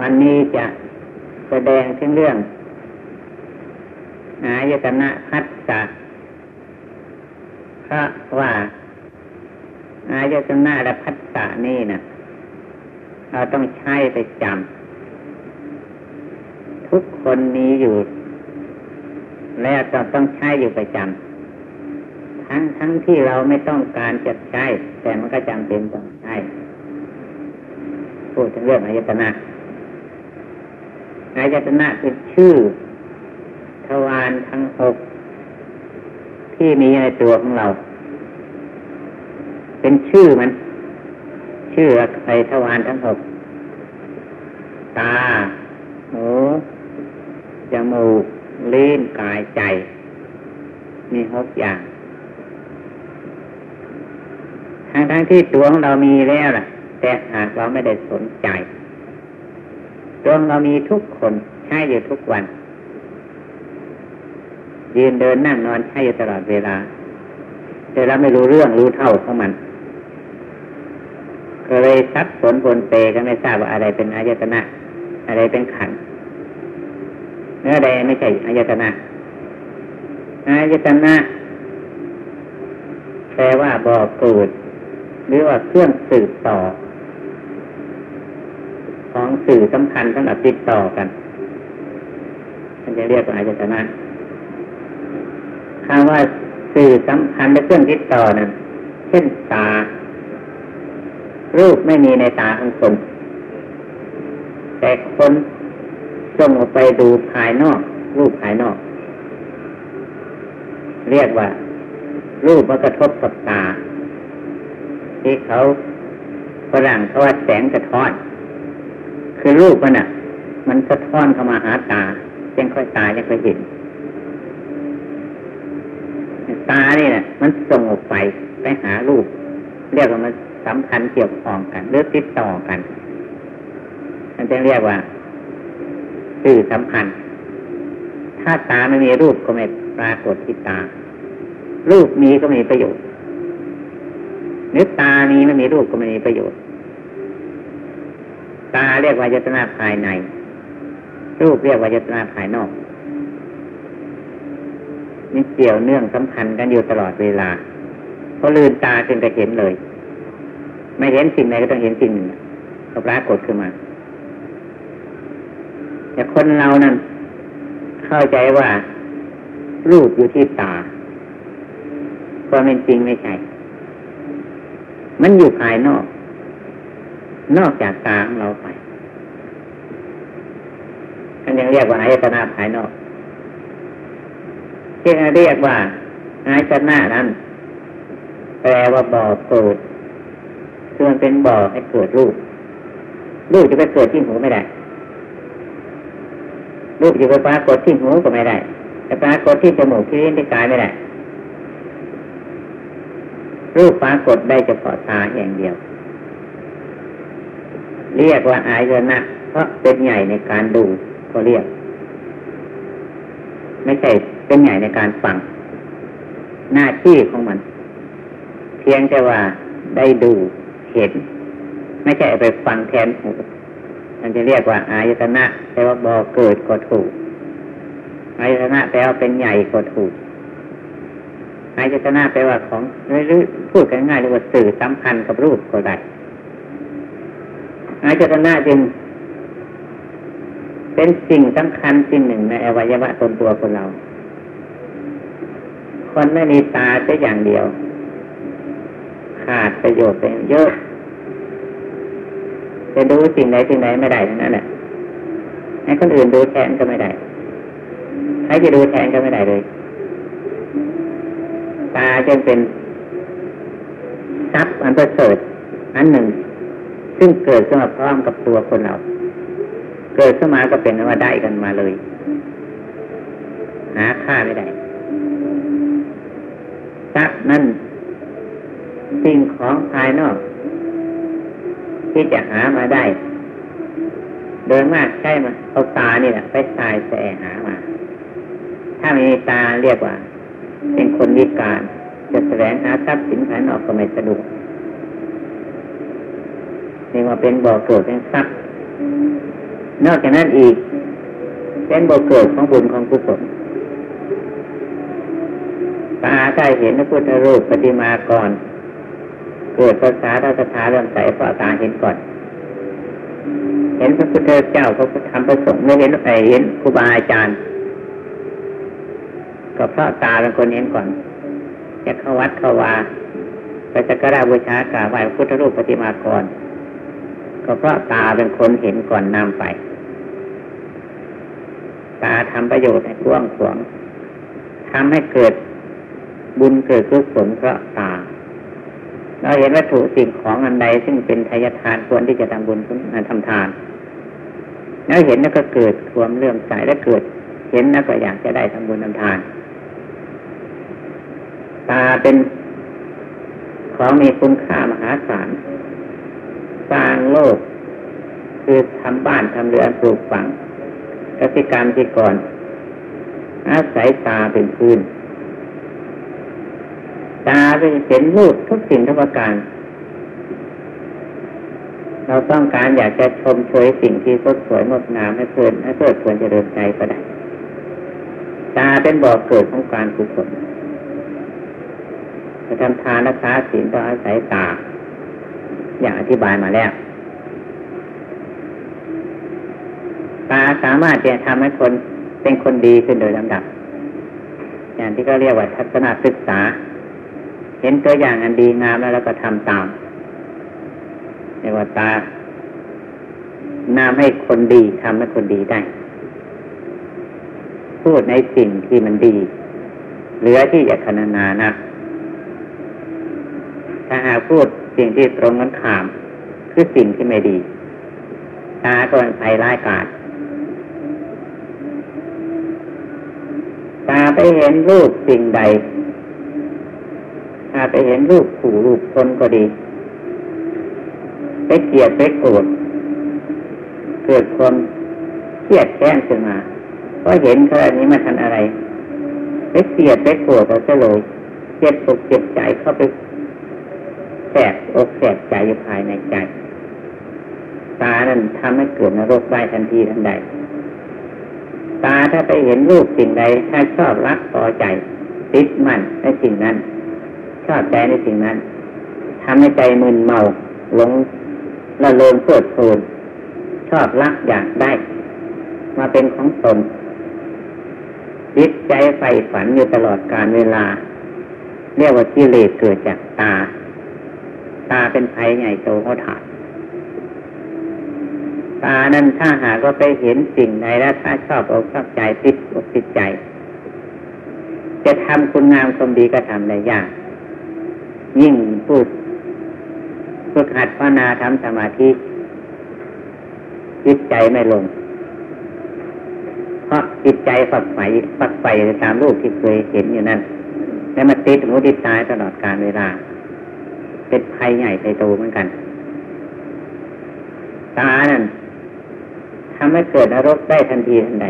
วันนี้จะแสดงถึงเรื่องอายตนะพัสสะเพราะว่าอายตนะและพัสสะนี่นะเราต้องใช้ไปจำทุกคนมีอยู่ แล้วเราต้องใช้อยู่ประจำทั้งทั้งที่เราไม่ต้องการจะใช้ แต่มันก็จำเป็นต้องใช้พูดถึงเรื่องอายตนะายตนะคือชื่อทวารทั้งหกที่มีในตัวของเรา เป็นชื่อมัน ชื่อไอทวารทั้งหกตา หูจมูกลิ้นกายใจ มีหกอย่าง ทั้งทั้งที่ตัวของเรามีแล้วล่ะ แต่หากเราไม่ได้สนใจ ตัวเรามีทุกคนใช้อยู่ทุกวัน ยืนเดินนั่งนอนใช้อยู่ตลอดเวลา แต่เราไม่รู้เรื่องรู้เท่าของมันก็เลยซับสนปนเปก็ไม่ทราบว่าอะไรเป็นอายตนะ อะไรเป็นขันเนื้อใดไม่ใช่อายตนะอายตนะแปลว่าบ่อเกิดหรือว่าเครื่องสืบต่อ สื่อสำคัญสำหรับติดต่อกันมันจะเรียกว่าอายตนะคำว่าสื่อสำคัญและเครื่องติดต่อนั้นเช่นตา รูปไม่มีในตาของคน แต่คนส่งออกไปดูภายนอก รูปภายนอก เรียกว่า รูปมันกระทบกับตา ที่เขาฝรั่งเขาว่าแสงกระท้อน คือรูปมันอะ มันสะท้อนเข้ามาหาตายังค่อยตายังค่อยเห็นตาเนี่นะมันส่งออกไปไปหารูป เรียกว่ามันสัมพันธ์เกี่ยวข้องกันหรือติดต่อกัน มันจะเรียกว่าสื่อสัมพันธ์ ถ้าตาไม่มีรูปก็ไม่ปรากฏที่ตา รูปมีก็มีประโยชน์นื้อตานี้ไม่มีรูปก็ไม่มีประโยชน์ ตาเรียกว่ายตนาภายใน รูปเรียกว่ายตนาภายนอกนี่เกี่ยวเนื่องสัมพันธ์กันอยู่ตลอดเวลาพอลืมตาจึงจะเห็นเลย ไม่เห็นสิ่งไหนก็ต้องเห็นสิ่งหนึ่งก็ปรากฏขึ้นมา แต่คนเรานั้นเข้าใจว่า รูปอยู่ที่ตาความเป็นจริงไม่ใช่ มันอยู่ภายนอก นอกจากตาของเราไปกันยังเรียกว่าอายตนะภายนอก ที่เรียกว่าอายตนะนั้น แปลว่าบ่อเกิดคือมันเป็นบ่อให้เกิดรูป รูปจะไปเกิดที่หูไม่ได้ รูปจะไปปรากฏที่หูก็ไม่ได้จะปรากฏที่จมูกที่ลิ้นที่กายไม่ได้รูปปรากฏได้เฉพาะตาอย่างเดียว เรียกว่าอายนะเพราะเป็นใหญ่ในการดูก็เรียก ไม่ใช่เป็นใหญ่ในการฟัง หน้าที่ของมัน เพียงแต่ว่าได้ดูเห็น ไม่ใช่ไปฟังแทนหูมันจะเรียกว่าอายตนะแต่ว่าบอเกิดก็ถูกอายตนะแปลว่าเป็นใหญ่ก็ถูกอายตนะแปลว่าของหรือพูดง่ายๆเรียกว่าสื่อสัมพันธ์กับรูปก็ได้ อายตนะจึง เป็นสิ่งสำคัญสิ่งหนึ่งในอวัยวะตนตัวคนเรา คนไม่มีตาแค่อย่างเดียว ขาดประโยชน์ไปเยอะจะดูสิ่งไหนสิ่งไหนไม่ได้ทั้งนั้นแหละให้คนอื่นดูแทนก็ไม่ได้ใครจะดูแทนก็ไม่ได้เลย ตาจึงเป็นทรัพย์อันประเสริฐอันหนึ่ง ซึ่งเกิดขึ้นมาพร้อมกับตัวคนเรา เกิดขึ้นมาก็เป็นว่าได้กันมาเลย หาค่าไม่ได้ทรัพย์นั่นสิ่งของภายนอก ที่จะหามาได้ โดยมากใช่ไหมเอาตานี่แหละไปสายแสหามา ถ้าไม่มีตาเรียกว่า เป็นคนวิการ จะแสวงหาทรัพย์สินภายนอกก็ไม่สะดวก นี่ว่าเป็นบ่อเกิดเป็นทรัพย์นอกจากนั้นอีก เป็นบเกิดของบุญของกุศลตาได้เห็นพระพุทธรูปปฏิมาก่อน เกิดภาษาทัศนาเริ่มใส่เพราะตาเห็นก่อน เห็นพระพุทธเจ้าพระพุทธธรรมพระสงฆ์ไม่เห็นไอเห็นครูบาอาจารย์ก็เพราะตาเป็นคนเห็นก่อนจะเข้าวัดเข้าวาไปสักการะบูชากราบไหว้พระพุทธรูปปฏิมาก่อน ก็เพราะตาเป็นคนเห็นก่อนนำไป ตาทำประโยชน์ให้กว้างขวางทำให้เกิดบุญเกิดกุศลเพราะตา เราเห็นวัตถุสิ่งของอันใดซึ่งเป็นทายทานควรที่จะทำบุญทำทาน แล้วเห็นแล้วก็เกิดความเลื่อมใสและเกิด เห็นแล้วก็อยากจะได้ทำบุญทำทาน ตาเป็นของมีคุณค่ามหาศาล สร้างโลก คือทำบ้านทำเรือนปลูกฝังกสิกรรมที่ก่อน อาศัยตาเป็นพื้น ตาเป็นเห็นรูปทุกสิ่งทุกประการ เราต้องการอยากจะชมเชยสิ่งที่สดสวยงดงามให้เพลินให้เพลิดเพลินจะเดินใจก็ได้ ตาเป็นบ่อกเกิดของการกุศลจะทำทานรักษาศีลต้องอาศัยตา อย่างอธิบายมาแล้ว ตาสามารถจะทำให้คนเป็นคนดีขึ้นโดยลำดับ อย่างที่เขาเรียกว่าทัศนศึกษา เห็นตัวอย่างอันดีงามแล้วเราก็ทำตามเรียกว่าตานำให้คนดีทำให้คนดีได้ พูดในสิ่งที่มันดี เหลือที่จะคณนานะถ้าหากพูด สิ่งที่ตรงกันข้าม คือสิ่งที่ไม่ดีตาก็เป็นภัยร้ายกาจตาไปเห็นรูปสิ่งใดถ้าไปเห็นรูปขู่รูปคนก็ดีไปเกลียดไปโกรธเกิดความเครียดแค้นขึ้นมาเพราะเห็นเขาอันนี้มาทันอะไรไปเกลียดไปโกรธเราจะเลยเจ็บอกเจ็บใจเข้าไป แสบอกแสบใจอยู่ภายในใจ ตานั้นทำให้เกิดนรกได้ทันทีทันใด ตาถ้าไปเห็นรูปสิ่งใดถ้าชอบรักพอใจ ติดมั่นในสิ่งนั้น ชอบใจในสิ่งนั้นทำให้ใจมึนเมาหลงละเลงเพิดเพลินชอบรักอยากได้ มาเป็นของตนจิตใจใฝ่ฝันอยู่ตลอดการเวลา เรียกว่ากิเลสเกิดจากตา ตาเป็นภัยใหญ่โตเขาถาดตานั้นถ้าหากว่าไปเห็นสิ่งใดแล้วถ้าชอบอกชอบใจติดอกติดใจ จะทำคุณงามความดีก็ทำได้ยาก ยิ่งพูดฝึกหัดภาวนาทำสมาธิจิตใจไม่ลง เพราะจิตใจฝักใฝ่ฝักใฝ่ตามรูปที่เคยเห็นอยู่นั่นแล้วมาติดหูติดตายตลอดการเวลา เป็นภัยใหญ่ในโตเหมือนกัน ตานั่นทำให้เกิดนรกได้ทันทีทันใด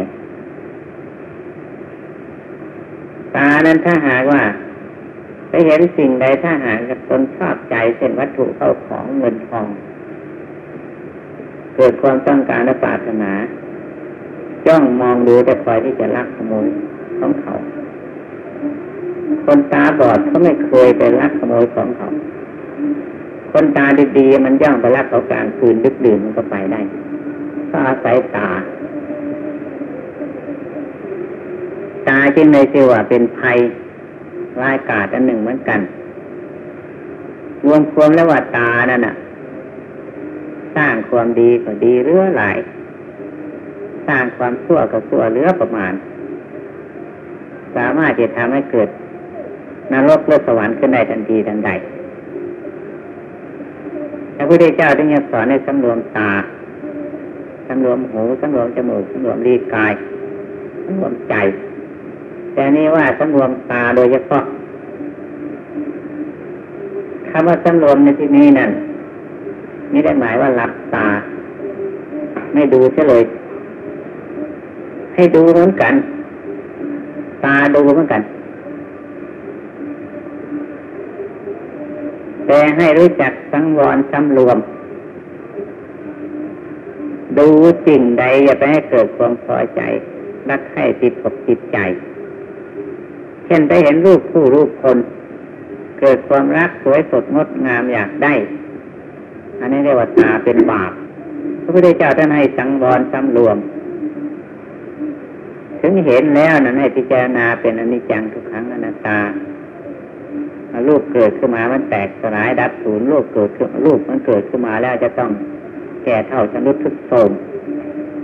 ตานั้นถ้าหากว่าไปเห็นสิ่งใดถ้าหากตนชอบใจเช่นวัตถุเข้าของเงินทอง เกิดความต้องการและปรารถนา จ้องมองดูแต่คอยที่จะลักขโมยของเขา คนตาบอดเขาไม่เคยไปลักขโมยของเขา คนตาดีๆมันย่องไปรักเขากลางคืนดึกดื่นมันก็ไปได้ก็อาศัยตา ตาจึงในเชื่อว่าเป็นภัยร้ายกาจอันหนึ่งเหมือนกัน รวมความแล้วว่าตานั่นน่ะ สร้างความดีก็ดีเรือหลายสร้างความชั่วก็ชั่วเรือประมาณ สามารถจะทำให้เกิดนรกเลือสวรรค์ขึ้นได้ทันทีทันใด พุทธเจ้าที่ยังสอนในสำรวมตาสำรวมหูสำรวมจมูกสำรวมรีกายสำรวมใจ แต่นี่ว่าสำรวมตาโดยเฉพาะคำว่าสำรวมในที่นี้นั่นนี่ได้หมายว่าหลับตา ไม่ดูเฉลย ให้ดูเหมือนกัน ตาดูเหมือนกัน แต่ให้รู้จักสังวรสำรวม ดูสิ่งใดอย่าไปให้เกิดความพอใจรักใคร่ติดอกติดใจ เช่นไปเห็นรูปผู้รูปคน เกิดความรักสวยสดงดงามอยากได้ อันนี้เรียกว่าตาเป็นบาปพระพุทธเจ้าท่านให้สังวรสำรวม ถึงเห็นแล้วนั้นให้พิจารณาเป็นอนิจจังทุกครั้งอนัตตา ลูกเกิดขึ้นมามันแตกสลายดับศูนย์ลูกเกิดขึ้นลูกมันเกิดขึ้นมาแล้วจะต้องแก่เท่าชนุดทุกโทม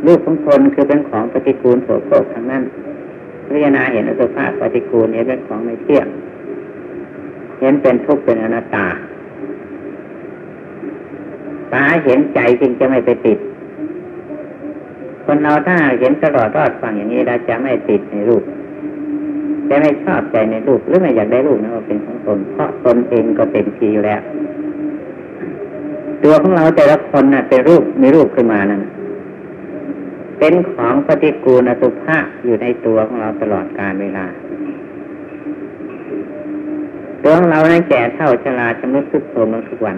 ลูกของคนคือเป็นของปฏิกูลโสโครกทั้งนั้นพิจารณาเห็นอสุภาพปฏิกูลนี้เป็นของไม่เที่ยงเห็นเป็นทุกข์เป็นอนัตตาตาเห็นใจจึงจะไม่ไปติด คนเราถ้าเห็นตลอดรอดฟังอย่างนี้เราจะไม่ติดในรูป จะไม่ชอบใจในรูปหรือไม่อยากได้รูปนั้นว่าเป็นของตนเพราะตนเองก็เป็นทีอยู่แล้ว ตัวของเราแต่ละคนน่ะ เป็นรูปมีรูปขึ้นมานั่นเป็นของปฏิกูลอสุภะอยู่ในตัวของเราตลอดกาลเวลาตัวของเรานั้นแก่เท่าชราชำรุดทุกโทรมทุกวัน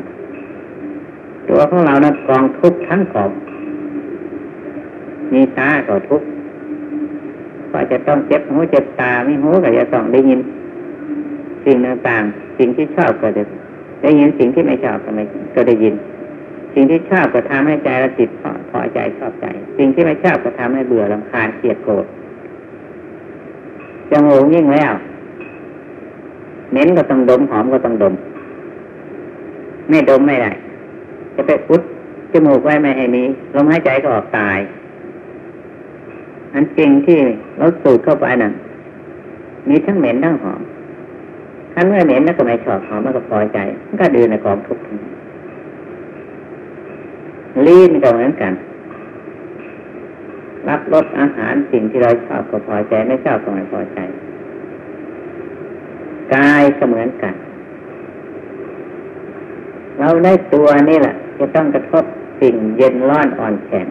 ตัวของเรานั้นกองทุกข์ทั้งกองมีตาก็ทุกข์ ก็จะต้องเจ็บหูเจ็บตาไม่หูก็จะต้องได้ยิน สิ่งต่างๆ สิ่งที่ชอบก็จะได้ยินสิ่งที่ไม่ชอบก็ไม่ก็ได้ยิน สิ่งที่ชอบก็ทำให้ใจเราติดพอใจชอบใจ สิ่งที่ไม่ชอบก็ทำให้เบื่อลำคาญเกลียดโกรธจมูกยิ่งแล้วเหม็นก็ต้องดมหอมก็ต้องดม ไม่ดมไม่ได้จะไปพุดจมูกไว้ไม่ให้มีลมหายใจก็ออกตาย อันจริงที่เราสูดเข้าไปนั่นมีทั้งเหม็นทั้งหอมถ้าเมื่อเหม็นแล้วก็ไม่ชอบหอมมันก็พอใจมันก็ดืนในกองทุกข์ลิ้นก็เหมือนกัน รับรสอาหารสิ่งที่เราชอบก็พอใจไม่ชอบก็ไม่พอใจกายก็เหมือนกัน เราได้ตัวนี่แหละจะต้องกระทบสิ่งเย็นร้อนอ่อนแข็ง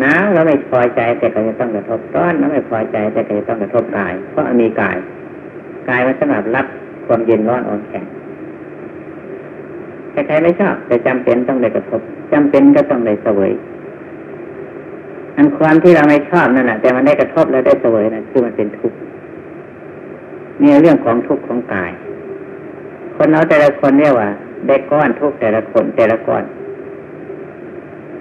หนาวเราไม่พอใจแต่ก็จะต้องกระทบร้อนเราไม่พอใจแต่ก็จะต้องกระทบกาย เพราะมีกายกายมันสำหรับรับความเย็นร้อนอ่อนแข็งใครๆไม่ชอบ แต่จำเป็นต้องได้กระทบจำเป็นก็ต้องได้เสวยอันความที่เราไม่ชอบนั่นแหละแต่มันได้กระทบแล้วได้เสวยนั่นคือมันเป็นทุกข์นี่เรื่องของทุกข์ของกาย คนเราแต่ละคนเรียกว่า ได้ก้อนทุกข์แต่ละคนแต่ละก้อน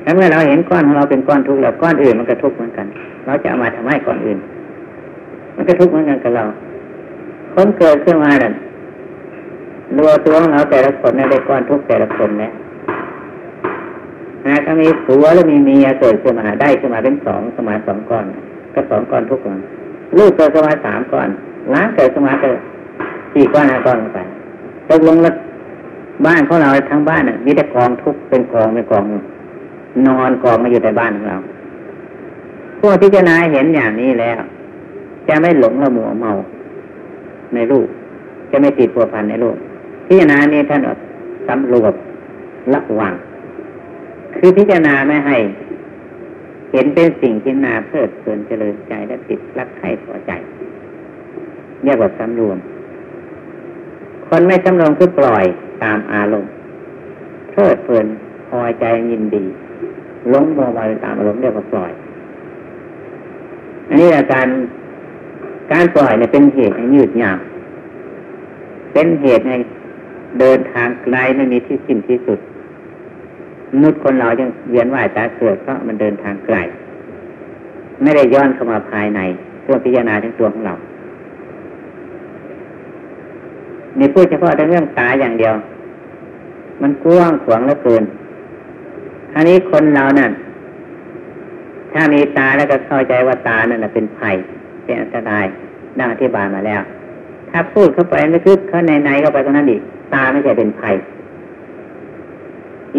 แล้วเมื่อเราเห็นก้อนของเราเป็นก้อนทุกข์แล้วก้อนอื่นมันก็ทุกข์เหมือนกัน เราจะเอามาทำให้ก้อนอื่น มันก็ทุกข์เหมือนกันกับเราคนเกิดขึ้นมาเนี่ยรัวตัวของเราแต่ละคนได้ก้อนทุกข์แต่ละคนเนี่ยนะถ้ามีผัวแล้วมีเมียเกิดขึ้นมาได้ขึ้นมาเป็นสองสมาสองก้อน ก็สองก้อนทุกข์ลูกเกิดขึ้นมาสามก้อนล้านเกิดขึ้นมาก็สี่ก้อนห้าก้อนไปตกลงแล้วบ้านของเราทั้งบ้านน่ะมีแต่กองทุกข์เป็นกองเป็นกอง นอนกองมาอยู่ในบ้านของเราพวกที่จะนายเห็นอย่างนี้แล้ว จะไม่หลงละมัวเมาในรูป จะไม่ติดผัวพันในรูปพิจารณานี้ท่านสำรวจระวัง คือพิจารณาไม่ให้ เห็นเป็นสิ่งที่นาเพลิดเพลินเจริญใจและติดรักใครพอใจเรียกว่าสำรวม คนไม่สำรวมคือปล่อยตามอารมณ์เพลิดเพลินพอใจยินดี ล้มลงมาตามอารมณ์เรียกว่าปล่อย อันนี้อาการการปล่อยเนี่ยเป็นเหตุให้ยืดยาวเป็นเหตุให้เดินทางไกลไม่มีที่สิ้นที่สุดนุษย์คนเราจึงเวียนว่ายตาเกิดเพราะมันเดินทางไกลไม่ได้ย้อนเข้ามาภายในเพื่อพิจารณาถึงตัวของเราในพูดเฉพาะเรื่องตาอย่างเดียว มันกว้างขวางเหลือเกิน อันนี้คนเรานั่นถ้ามีตาแล้วก็เข้าใจว่าตานั่นเป็นภัยเป็นอันตรายดังอธิบายมาแล้ว ถ้าพูดเข้าไปไม่คือเข้าในในเข้าไปตรงนั้นอีกตาไม่ใช่เป็นภัย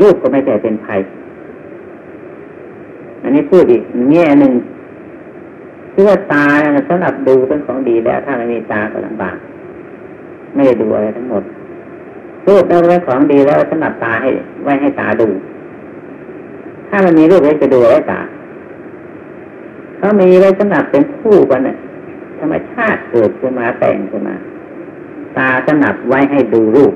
รูปก็ไม่ใช่เป็นภัย อันนี้พูดอีกแง่หนึ่งคือว่าตาสำหรับดูเป็นของดีแล้ว ถ้าไม่มีตาก็ลำบากไม่ได้ดูอะไรทั้งหมดรูปเป็นของดีแล้วสำหรับตาให้ไว้ให้ตาดู ถ้ามันมีรูปไว้จะดูไว้ตาเขามีไว้สำหรับเป็นคู่กันเนี่ยธรรมชาติเกิดขึ้นมาแต่งขึ้นมา ตาสนับไว้ให้ดูรูป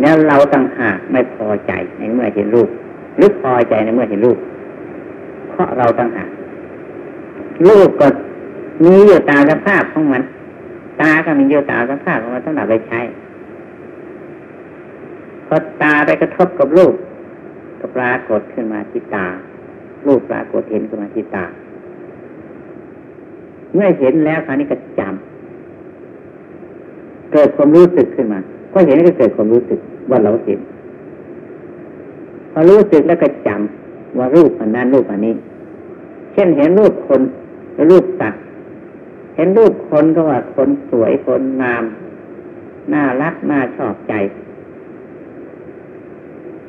แล้วเราต่างหากไม่พอใจในเมื่อเห็นรูป หรือพอใจในเมื่อเห็นรูป เพราะเราตั้งหากรูปก็มีอยู่ตามสภาพของมัน ตาก็มีอยู่ตามสภาพของมันต้องหนับไปใช้พอตาไปกระทบกับรูป ก็ปรากฏขึ้นมาที่ตารูปปรากฏเห็นขึ้นมาที่ตา เมื่อเห็นแล้วคราวนี้ก็จำเกิดความรู้สึกขึ้นมา ก็เห็นก็เกิดความรู้สึกว่าเราเห็นพอรู้สึกแล้วก็จำว่ารูปอันนั้นรูปอันนี้ เช่นเห็นรูปคนรูปสัตว์เห็นรูปคนก็ว่าคนสวยคนงาม น่ารักน่าชอบใจ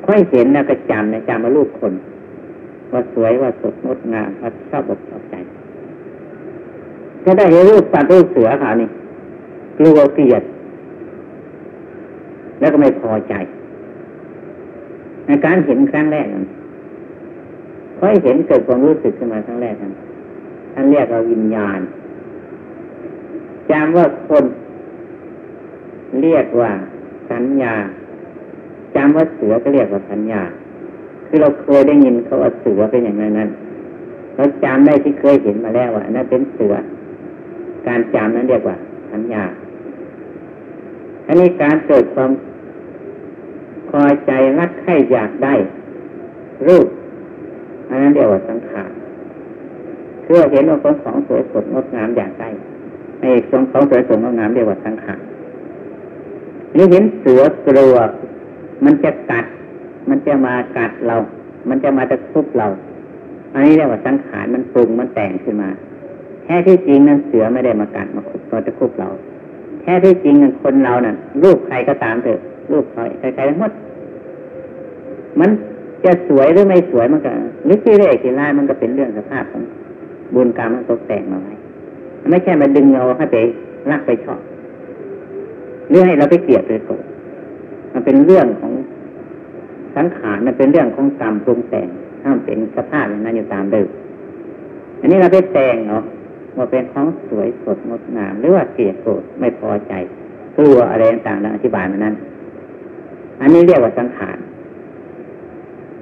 ค่อยเห็นแล้วก็จำนะจำว่ารูปคน ว่าสวยว่าสดงดงามว่าชอบอกชอบใจก็ได้เห็นรูปสัตว์รูปเสือเขานี่กลัวเกลียด แล้วก็ไม่พอใจ ในการเห็นครั้งแรกนั้นค่อยเห็นเกิดความรู้สึกขึ้นมาครั้งแรกนั้นท่านเรียกว่าวิญญาณจำว่าคน เรียกว่าสัญญา จำว่าเสือก็เรียกว่าสัญญา คือเราเคยได้ยินเขาว่าเสือเป็นอย่างนั้นนั้นเราจำได้ที่เคยเห็นมาแล้วว่านั่นเป็นเสือ การจำนั้นเรียกว่าสัญญาอันนี้การเกิดความพอใจรักใคร่อยากได้ รูปอันนั้นเรียกว่าสังขารคือเห็นว่าของของสวยสดงดงามอยากได้ไอ้ของของสวยสดงดงามเรียกว่าสังขารนี่เห็นเสือกลัว มันจะกัด มันจะมากัดเรา มันจะมาตะคุบเรา อันนี้เรียกว่าสังขารมันปรุงมันแต่งขึ้นมาแค่ที่จริงนั้นเสือไม่ได้มากัดมาคุบมาตะคุบเราแค่ที่จริงนั้นคนเรานั่นรูปใครก็ตามเถอะรูปใครใครทั้งหมด มันจะสวยหรือไม่สวยมันก็นิสัยเรกที่ร้ายมันก็เป็นเรื่องสภาพของบุญกรรมมันตกแต่งมาไว้ไม่ใช่มาดึงเราให้ไปรักไปชอบหรือให้เราไปเกลียดไปโกรธมันเป็นเรื่องของ สังขารมันเป็นเรื่องของกรรมปรุงแต่งถ้ามันเป็นสภาพอย่างนั้นอยู่ตามเดิมอันนี้เราไปแต่งเนาะว่าเป็นของสวยสดงดงามหรือว่าเกลียดโกรธไม่พอใจกลัวอะไรต่างๆเราอธิบายมานั้น อันนี้เรียกว่าสังขาร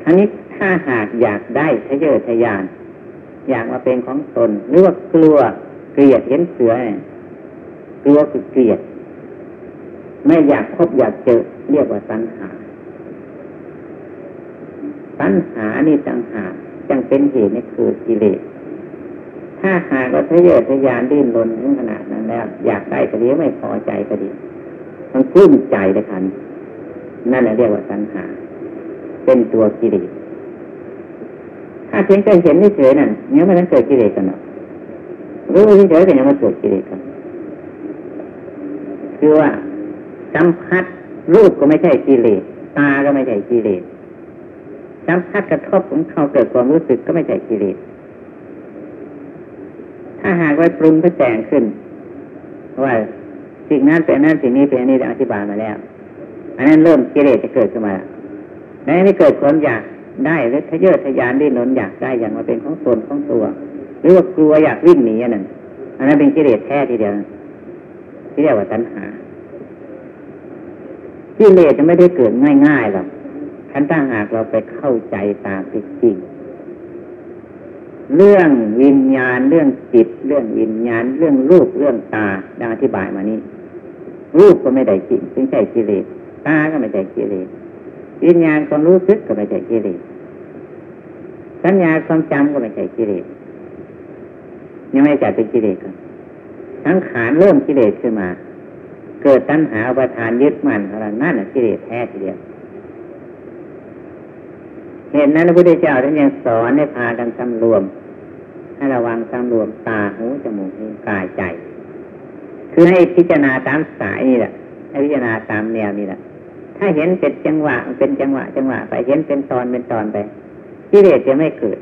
ทั้งนี้ถ้าหากอยากได้ทะเยอทะยาน อยากมาเป็นของตน หรือว่ากลัวเกลียดเห็นเสือเนี่ยกลัวคือเกลียด ไม่อยากพบอยากเจอเรียกว่าตัณหาร ตัณหานี่ตังหาจังเป็นเหตุในคือกิเลสถ้าหากว่าทะเยอทะยานดิ้นรนถึงขนาดนั้นแล้ว อยากได้ก็ดีไม่พอใจก็ดีมันกลุ้มใจเลยคันนั่นแหละเรียกว่าตัณหา เป็นตัวกิเลสถ้าเพียงแค่เห็นเฉยนั่นเนี้ยมันนั้นเกิดกิเลสกันหรอกรู้เฉยๆแต่ยังมาเกิดกิเลสกันคือว่าสัมผัสรูปก็ไม่ใช่กิเลสตาก็ไม่ใช่กิเลส สัมผัสกระทบของเขาเกิดความรู้สึกก็ไม่ใช่กิเลสถ้าหากว่าปรุงก็แต่งขึ้นว่าสิ่งนั้นเป็นนั้นสิ่งนี้เป็นนี้อธิบายมาแล้ว อันนั้นเริ่มกิเลสจะเกิดขึ้นมาแล้วนี่เกิดความอยากได้หรือทะเยอทะยานดิ้นรนอยากได้อย่างมาเป็นของตนของตัว หรือว่ากลัวอยากวิ่งหนีอันนั้นอันนั้นเป็นกิเลสแท้ทีเดียวที่เรียกว่าตัณหากิเลสจะไม่ได้เกิดง่ายๆหรอก ท่านถ้าหากเราไปเข้าใจตามจริง เรื่องวิญญาณเรื่องจิต เรื่องวิญญาณ เรื่องรูปเรื่องตาดังอธิบายมานี้ รูปก็ไม่ได้จริงถึงใช่กิเลสตาก็ไม่ใช่กิเลสวิญญาณความรู้สึกก็ไม่ใช่กิเลสสัญญาความจำก็ไม่ใช่กิเลสยังไม่จัดเป็นกิเลสกันทั้งขานเริ่มกิเลสขึ้นมา เกิดตัณหาประทานยึดมั่นอะไรนั่นน่ะกิเลสแท้ทีเดียว เหตุนั้นพระพุทธเจ้าท่านยังสอนให้พากันสำรวม ให้ระวังสำรวมตาหูจมูกนิ้วกายใจ คือให้พิจารณาตามสายนี่แหละให้พิจารณาตามแนวนี่แหละถ้าเห็นเป็นจังหวะเป็นจังหวะ จังหวะไปเห็นเป็นตอนเป็นตอนไปกิเลสจะไม่เกิด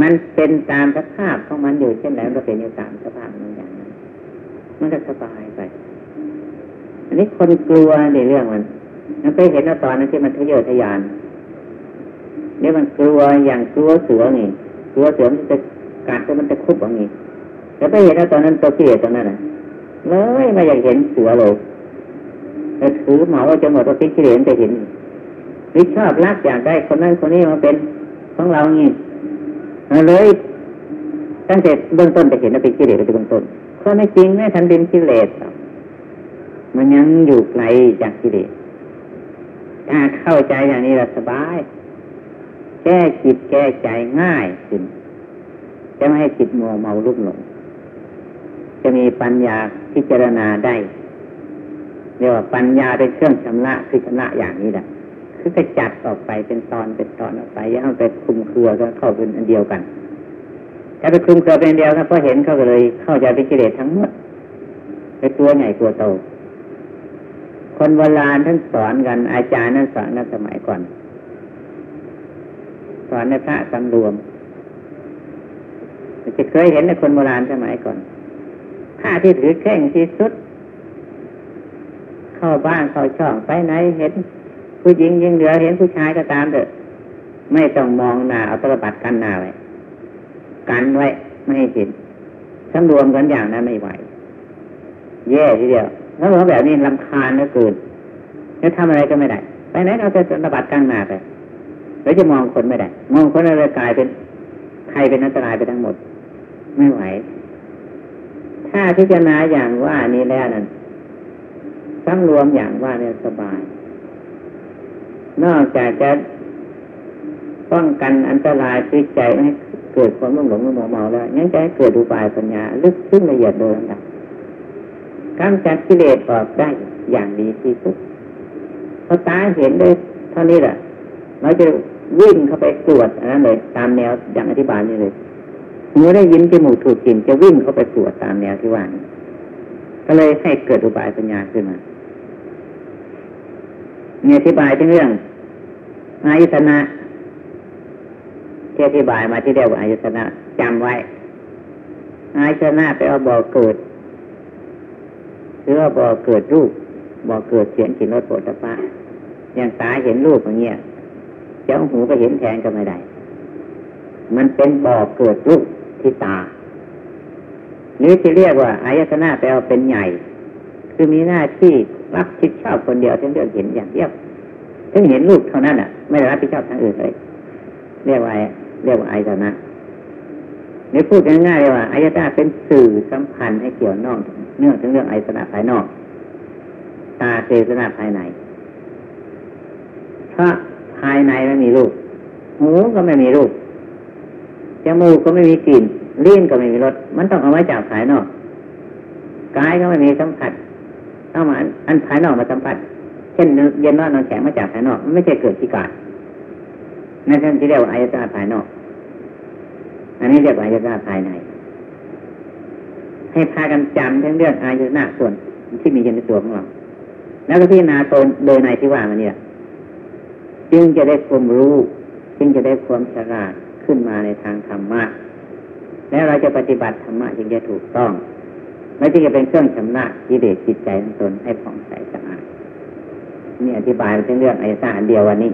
มันเป็นตามสภาพของมันอยู่เช่นไรก็เป็นอยู่ตามสภาพมันอย่างนั้นมันก็สบายไป อันนี้คนกลัวในเรื่องมัน มันไปเห็นว่าตอนนั้นที่มันทะเยอทะยานนี่มันกลัวอย่างกลัวเสือนี่กลัวเสือมันจะกัดก็มันจะคุบอย่างนี้แล้วไปเห็นว่าตอนนั้นตัวกิเลสตรงนั้นนะเลยไม่อยากเห็นเสือเลยแต่ถือหมาว่าจะหมดตัวกิเลสจะเห็นรือชอบรักอยากได้คนนั้นคนนี้มาเป็นของเรางี้เลยตั้งแต่เบื้องต้นจะเห็นว่าเป็นกิเลสเป็นเบื้องต้นก็ไม่จริงไม่ทันเป็นกิเลสมันยังอยู่ไกลจากกิเลส ถ้าเข้าใจอย่างนี้เราสบาย แก้จิตแก้ใจง่ายขึ้น จะไม่ให้จิตมัวเมาลุ่มหลง จะมีปัญญาพิจารณาได้เรียกว่าปัญญาเป็นเครื่องชำระคือชำระอย่างนี้แหละ คือกระจัดออกไปเป็นตอนเป็นตอนออกไปย่าไปคุมเครือก็เข้าเป็นอันเดียวกันถ้าไปคุมเครือเป็นเดียวครับเพราะเห็นเขาก็เลยเข้าใจเป็นกิเลสทั้งหมดเป็นตัวใหญ่ตัวโต คนโบราณท่านสอนกัน อาจารย์ท่านสอนในสมัยก่อน สอนในพระสำรวมจะเคยเห็นในคนโบราณสมัยก่อนผ้าที่ถือแข่งที่สุด เข้าบ้านเข้าช่องไปไหนเห็น ผู้หญิงยิงเหลือเห็นผู้ชายก็ตามเถอะ ไม่ต้องมองหน้าเอาตระบัดกันหน้าไว้กันไว้ไม่ให้เห็นสำรวมกันอย่างนั้นไม่ไหวแย่ทีเดียว แล้วเราแบบนี้ลำคาญเหลือเกินจะทำอะไรก็ไม่ได้ ไปไหนเราจะระบัดกันหน้าไปแล้วจะมองคนไม่ได้ มองคนอะไรกลายเป็นใครเป็นอันตรายไปทั้งหมด ไม่ไหว ถ้าพิจารณาอย่างว่านี้แล้วนั้นสำรวมอย่างว่าเนี่ยสบาย นอกจากจะป้องกันอันตรายที่ใจไม่เกิดความหลงหลงมัวเมาแล้วยังจะให้เกิดอุบายปัญญา ลึกซึ้งละเอียดโดยลำดับ กำจัดกิเลสออกได้อย่างดีที่สุดพอตาเห็นได้เท่านี้แหละเราจะวิ่งเข้าไปตรวจอันนั้นเลยตามแนวอย่างอธิบายนี่เลยหูได้ยินจมูกถูกกลิ่นจะวิ่งเข้าไปตรวจตามแนวที่ว่านี้ก็เลยให้เกิดอุบายปัญญาขึ้นมาเนี่ยอธิบายเรื่องอายตนะที่อธิบายมาที่เรียกว่าอายตนะจำไว้อายตนะไปเอาบ่อเกิด หรือบ่อเกิดรูปบ่อเกิดเสียงกลิ่นรสโผฏฐะอย่างตาเห็นรูปอย่างเงี้ยเจ้าหูก็เห็นแทนก็ไม่ได้ มันเป็นบ่อเกิดรูปที่ตาหรือที่เรียกว่าอายตนะแปลว่าเป็นใหญ่ คือมีหน้าที่รับผิดชอบคนเดียวทั้งเรื่องเห็นอย่างเดียวถึงเห็นรูปเท่านั้นอะ ไม่ได้รับผิดชอบทางอื่นเลย เรียกว่าเรียกว่าอายตนะ นพูดง่ายๆเลยว่าอายตนะเป็นสื่อสัมพันธ์ให้เกี่ยวนอกเนื่องถึงเรื่องอายตนะภายนอก ตาเจตนาภายในเพราะภายในไม่มีรูปหูก็ไม่มีรูปจมูกก็ไม่มีกลิ่นลิ้นก็ไม่มีรสมันต้องเอาไว้จากภายนอกกายก็ไม่มีสัมผัสเอามาอันภายนอกมาสัมผัส เช่นเย็นร้อนนอนแข็งมาจากภายนอก มันไม่ใช่เกิดที่กายนั่นที่เรียกว่าอายตนะภายนอก อันนี้เรียกว่าอายตนะภายใน ให้พากันจำทั้งเรื่องอายตนะส่วนที่มีอยู่ในตัวของเรา แล้วก็พิจารณาตนโดยในที่ว่ามันเนี่ย จึงจะได้ความรู้ จึงจะได้ความฉลาดขึ้นมาในทางธรรมะ แล้วเราจะปฏิบัติธรรมะจึงจะถูกต้องไม่จึงจะเป็นเครื่องชำระกิเลสจิตใจของตนให้ผ่องใสสะอาดนี่อธิบายเป็นเรื่องอายตนะเดียววันนี้